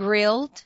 grilled